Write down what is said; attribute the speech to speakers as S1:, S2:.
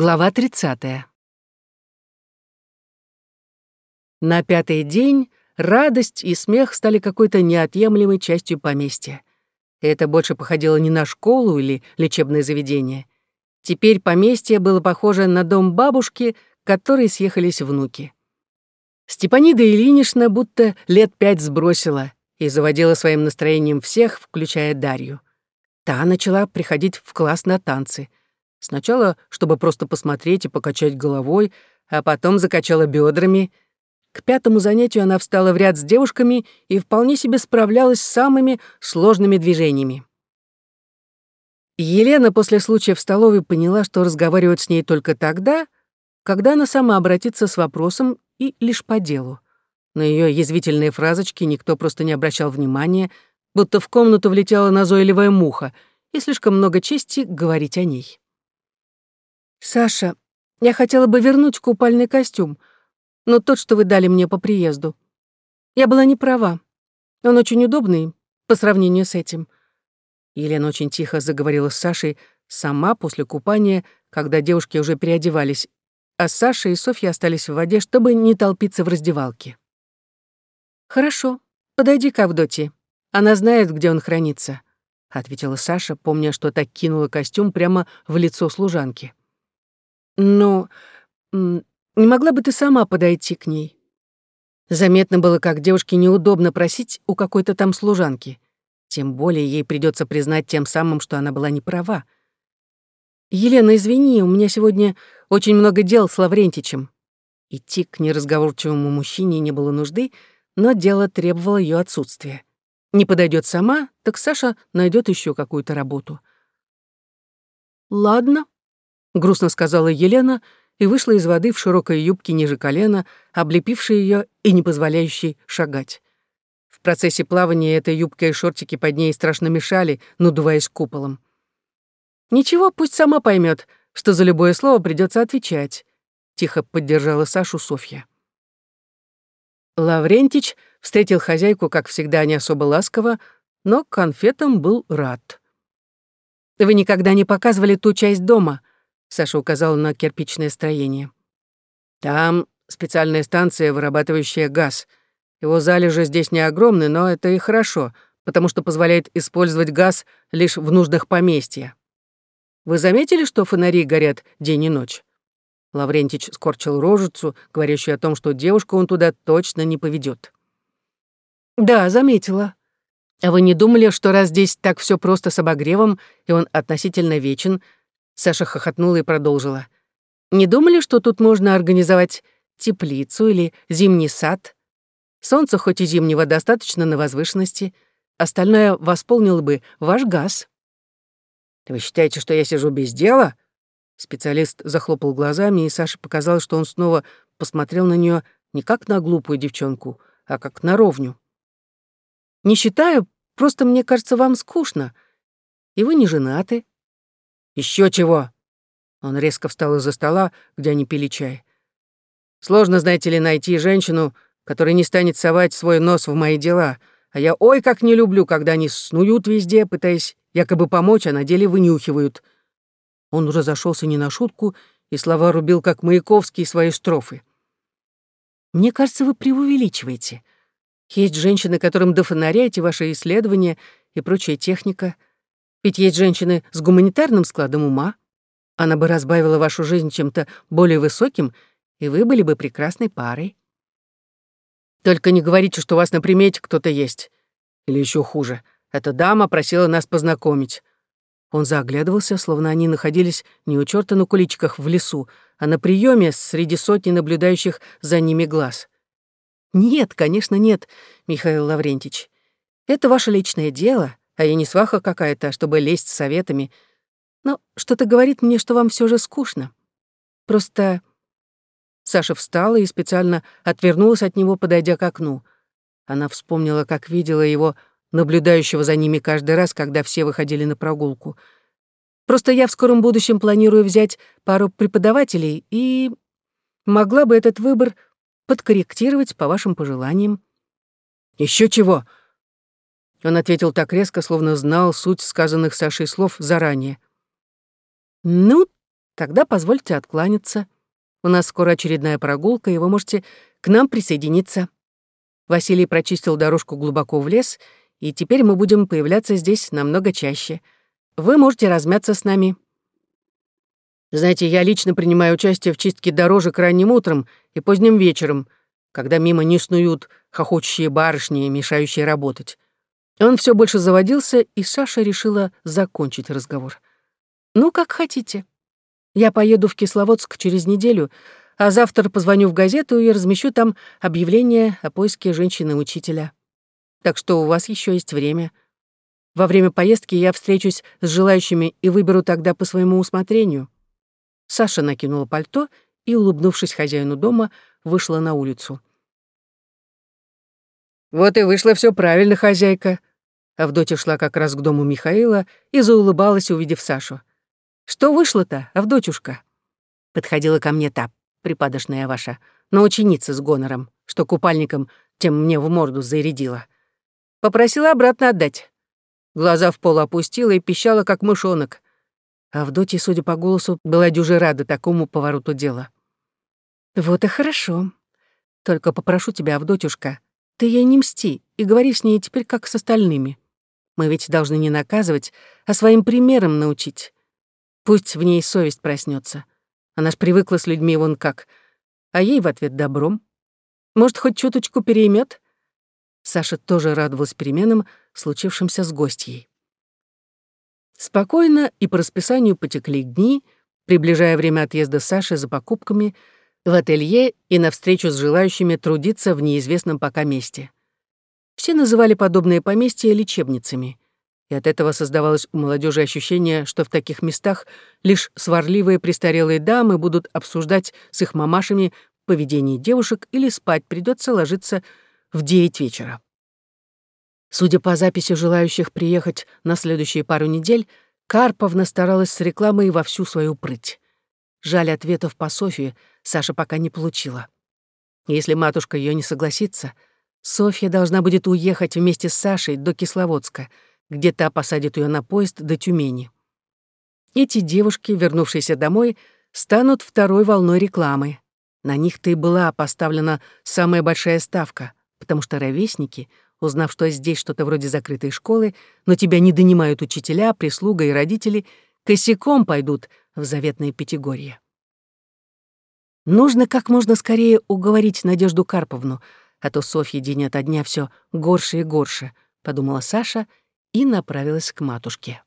S1: Глава 30. На пятый день радость и смех стали какой-то неотъемлемой частью поместья. Это больше походило не на школу или лечебное заведение. Теперь поместье было похоже на дом бабушки, к которой съехались внуки. Степанида Ильинична будто лет пять сбросила и заводила своим настроением всех, включая Дарью. Та начала приходить в класс на танцы. Сначала, чтобы просто посмотреть и покачать головой, а потом закачала бедрами. К пятому занятию она встала в ряд с девушками и вполне себе справлялась с самыми сложными движениями. Елена после случая в столовой поняла, что разговаривать с ней только тогда, когда она сама обратится с вопросом и лишь по делу. На ее язвительные фразочки никто просто не обращал внимания, будто в комнату влетела назойливая муха, и слишком много чести говорить о ней. «Саша, я хотела бы вернуть купальный костюм, но тот, что вы дали мне по приезду. Я была не права. Он очень удобный по сравнению с этим». Елена очень тихо заговорила с Сашей сама после купания, когда девушки уже переодевались, а Саша и Софья остались в воде, чтобы не толпиться в раздевалке. «Хорошо, подойди к Авдотье. Она знает, где он хранится», — ответила Саша, помня, что так кинула костюм прямо в лицо служанки. «Ну, не могла бы ты сама подойти к ней?» Заметно было, как девушке неудобно просить у какой-то там служанки. Тем более ей придется признать тем самым, что она была не права. «Елена, извини, у меня сегодня очень много дел с Лаврентичем». Идти к неразговорчивому мужчине не было нужды, но дело требовало ее отсутствия. Не подойдет сама, так Саша найдет еще какую-то работу. «Ладно», — грустно сказала Елена и вышла из воды в широкой юбке ниже колена, облепившей ее и не позволяющей шагать. В процессе плавания эта юбка и шортики под ней страшно мешали, надуваясь куполом. «Ничего, пусть сама поймет, что за любое слово придется отвечать», — тихо поддержала Сашу Софья. Лаврентич встретил хозяйку, как всегда, не особо ласково, но конфетам был рад. «Вы никогда не показывали ту часть дома», — Саша указала на кирпичное строение. «Там специальная станция, вырабатывающая газ. Его залежи здесь не огромны, но это и хорошо, потому что позволяет использовать газ лишь в нуждах поместья. Вы заметили, что фонари горят день и ночь? Лаврентич скорчил рожицу, говорящую о том, что девушку он туда точно не поведет. «Да, заметила. А вы не думали, что раз здесь так все просто с обогревом, и он относительно вечен?» Саша хохотнула и продолжила. «Не думали, что тут можно организовать теплицу или зимний сад? Солнца хоть и зимнего достаточно на возвышенности, остальное восполнил бы ваш газ». «Вы считаете, что я сижу без дела?» Специалист захлопал глазами, и Саше показалось, что он снова посмотрел на нее не как на глупую девчонку, а как на ровню. «Не считаю, просто мне кажется, вам скучно. И вы не женаты». Еще чего?» Он резко встал из-за стола, где они пили чай. «Сложно, знаете ли, найти женщину, которая не станет совать свой нос в мои дела, а я ой как не люблю, когда они снуют везде, пытаясь якобы помочь, а на деле вынюхивают. Он разошелся не на шутку, и слова рубил, как Маяковский, свои строфы. «Мне кажется, вы преувеличиваете. Есть женщины, которым до фонаря эти ваши исследования и прочая техника. Ведь есть женщины с гуманитарным складом ума. Она бы разбавила вашу жизнь чем-то более высоким, и вы были бы прекрасной парой. Только не говорите, что у вас на примете кто-то есть. Или еще хуже, эта дама просила нас познакомить. Он заглядывался, словно они находились не у черта на куличках в лесу, а на приеме среди сотни наблюдающих за ними глаз. «Нет, конечно, нет, Михаил Лаврентич. Это ваше личное дело, а я не сваха какая-то, чтобы лезть советами. Но что-то говорит мне, что вам все же скучно. Просто...» Саша встала и специально отвернулась от него, подойдя к окну. Она вспомнила, как видела его наблюдающего за ними каждый раз, когда все выходили на прогулку. Просто я в скором будущем планирую взять пару преподавателей и могла бы этот выбор подкорректировать по вашим пожеланиям. Еще чего? Он ответил так резко, словно знал суть сказанных Сашей слов заранее. Ну, Тогда позвольте откланяться. У нас скоро очередная прогулка, и вы можете к нам присоединиться. Василий прочистил дорожку глубоко в лес, и теперь мы будем появляться здесь намного чаще. Вы можете размяться с нами. Знаете, я лично принимаю участие в чистке дорожек ранним утром и поздним вечером, когда мимо не снуют хохочущие барышни, мешающие работать. Он все больше заводился, и Саша решила закончить разговор. «Ну, как хотите. Я поеду в Кисловодск через неделю, а завтра позвоню в газету и размещу там объявление о поиске женщины-учителя. Так что у вас еще есть время. Во время поездки я встречусь с желающими и выберу тогда по своему усмотрению». Саша накинула пальто и, улыбнувшись хозяину дома, вышла на улицу. «Вот и вышло все правильно, хозяйка», Авдотья шла как раз к дому Михаила и заулыбалась, увидев Сашу. «Что вышло-то, Авдотюшка?» Подходила ко мне та, припадочная ваша, но ученица с гонором, что купальником тем мне в морду зарядила. Попросила обратно отдать. Глаза в пол опустила и пищала, как мышонок. Авдотья, судя по голосу, была дюже рада такому повороту дела. «Вот и хорошо. Только попрошу тебя, Авдотюшка, ты ей не мсти и говори с ней теперь как с остальными. Мы ведь должны не наказывать, а своим примером научить. Пусть в ней совесть проснется. Она ж привыкла с людьми вон как, а ей в ответ добром. Может, хоть чуточку переймет? Саша тоже радовалась переменам, случившимся с гостьей. Спокойно и по расписанию потекли дни, приближая время отъезда Саши за покупками в ателье и на встречу с желающими трудиться в неизвестном пока месте. Все называли подобные поместья лечебницами, и от этого создавалось у молодежи ощущение, что в таких местах лишь сварливые престарелые дамы будут обсуждать с их мамашами поведение девушек или спать придется ложиться в девять вечера. Судя по записи желающих приехать на следующие пару недель, Карповна старалась с рекламой во всю свою прыть. Жаль, ответов по Софии Саша пока не получила. Если матушка ее не согласится — Софья должна будет уехать вместе с Сашей до Кисловодска, где та посадит ее на поезд до Тюмени. Эти девушки, вернувшиеся домой, станут второй волной рекламы. На них-то и была поставлена самая большая ставка, потому что ровесники, узнав, что здесь что-то вроде закрытой школы, но тебя не донимают учителя, прислуга и родители, косяком пойдут в заветное Пятигорье. Нужно как можно скорее уговорить Надежду Карповну — а то Софья день ото дня все горше и горше, подумала Саша и направилась к матушке.